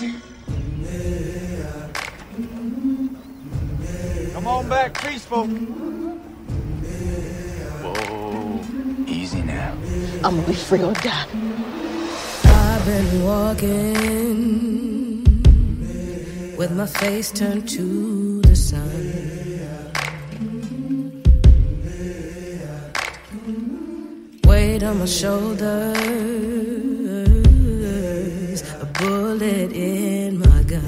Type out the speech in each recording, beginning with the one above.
mercy. Mm-hmm. Come on back, peaceful. Whoa. Easy now. I'm gonna be free or die. I've been walking with my face turned to the sun. Weight on my shoulders, a bullet in my gun.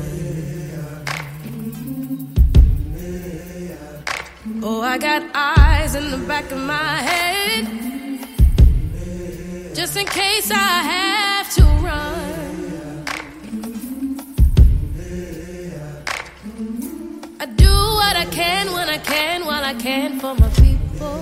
Oh, I got eyes in the back of my head just in case I have to run. I do what I can when I can while I can for my people.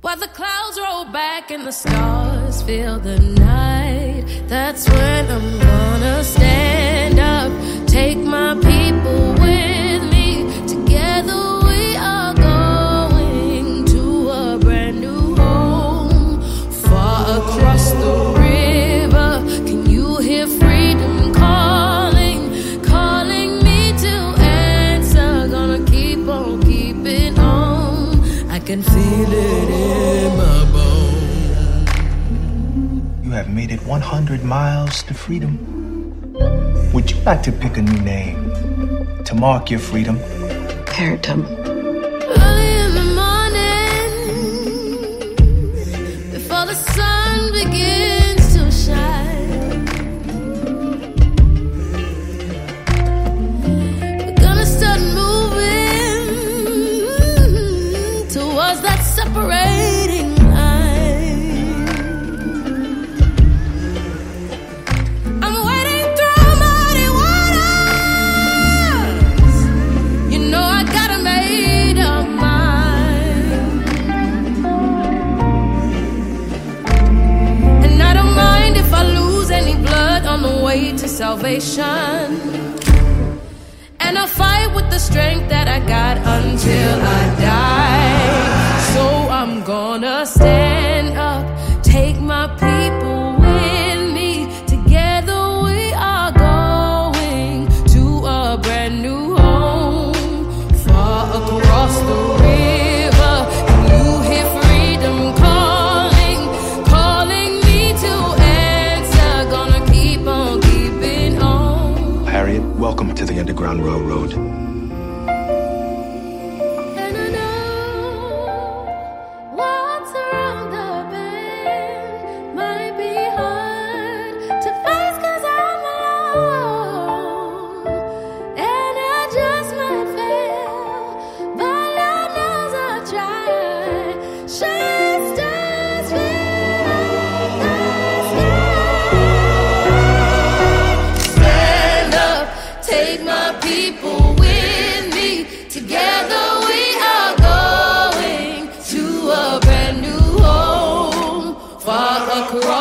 While the clouds roll back and the stars fill the night, that's when I'm gonna stand up, take my people with me. Together we are going to a brand new home, far across the river. Can you hear freedom calling, calling me to answer? Gonna keep on keeping on. I can feel it in my bones. You have made it 100 miles to freedom. Would you like to pick a new name to mark your freedom? Keratum. Early in the morning, before the sun begins way to salvation. And I'll fight with the strength that I got until I die. So I'm gonna stand welcome to the Underground Railroad.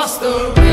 Across the